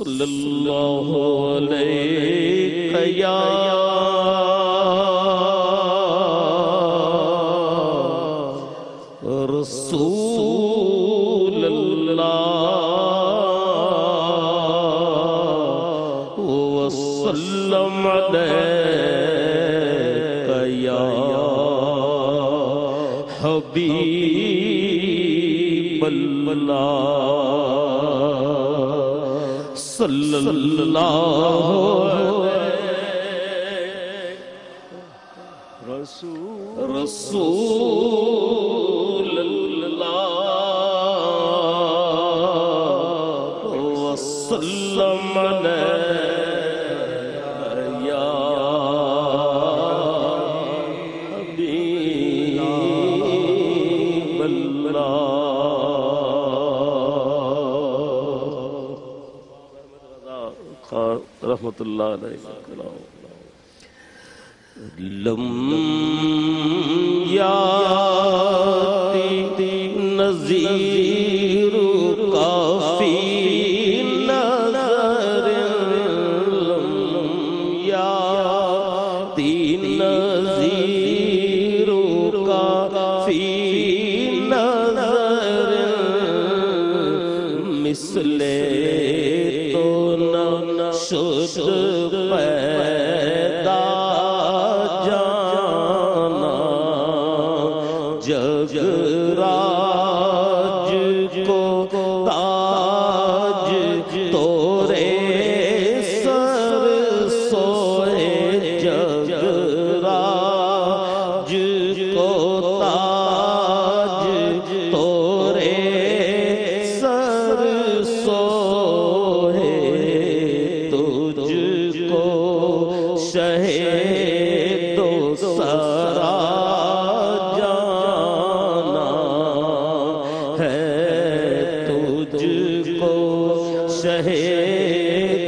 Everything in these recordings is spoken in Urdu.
صلی اللہ علیہ یا رسول اللہ وسلم یا حبیب اللہ صلی اللہ رسول اللہ وسلم علیہ خان رحمت اللہ علیہ وسلم۔ لم یا نظیر شد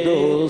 دو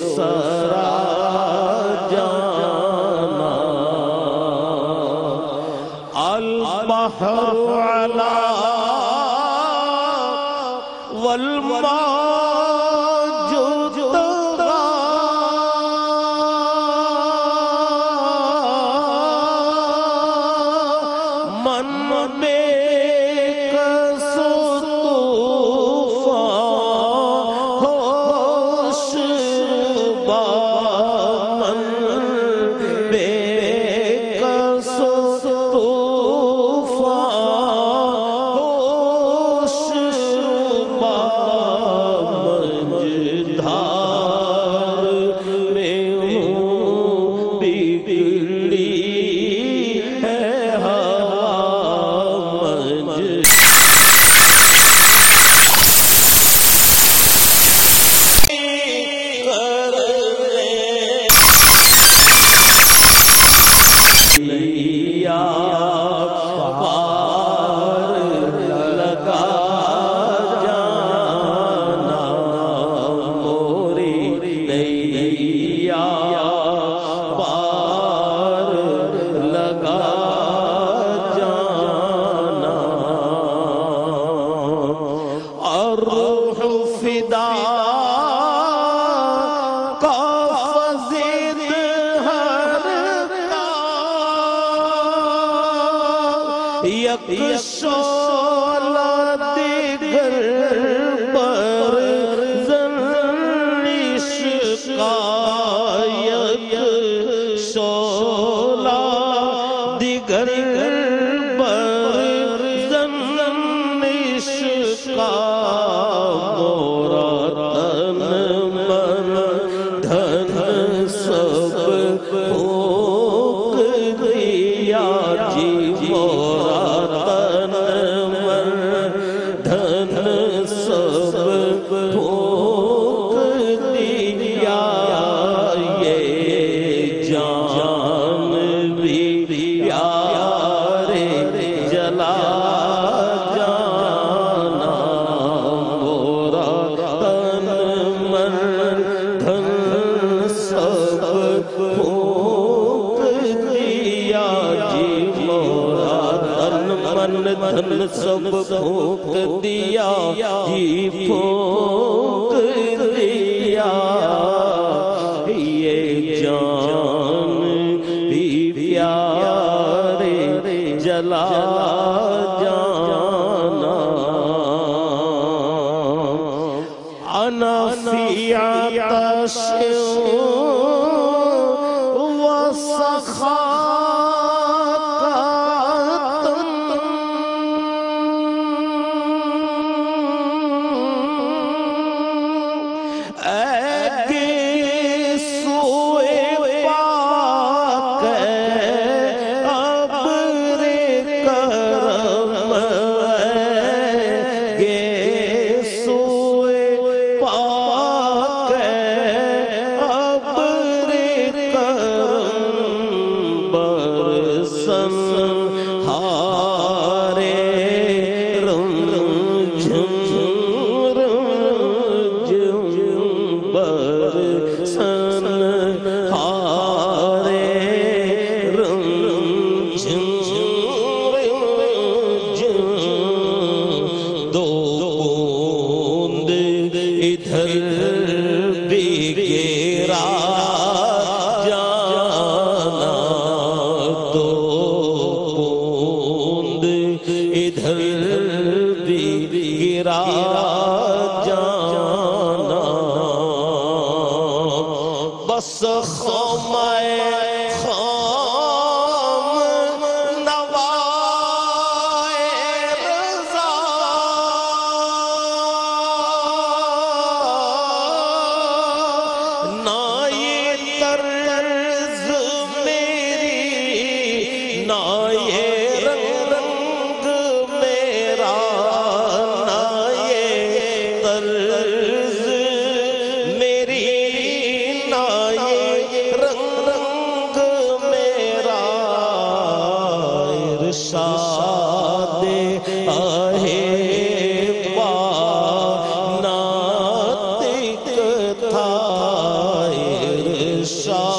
دلہا الشوق سب پھونک دیا یہ پھونک دیا۔ یہ جان بھی پیار جلا جانا۔ انا فی عطش سر بس ارشاد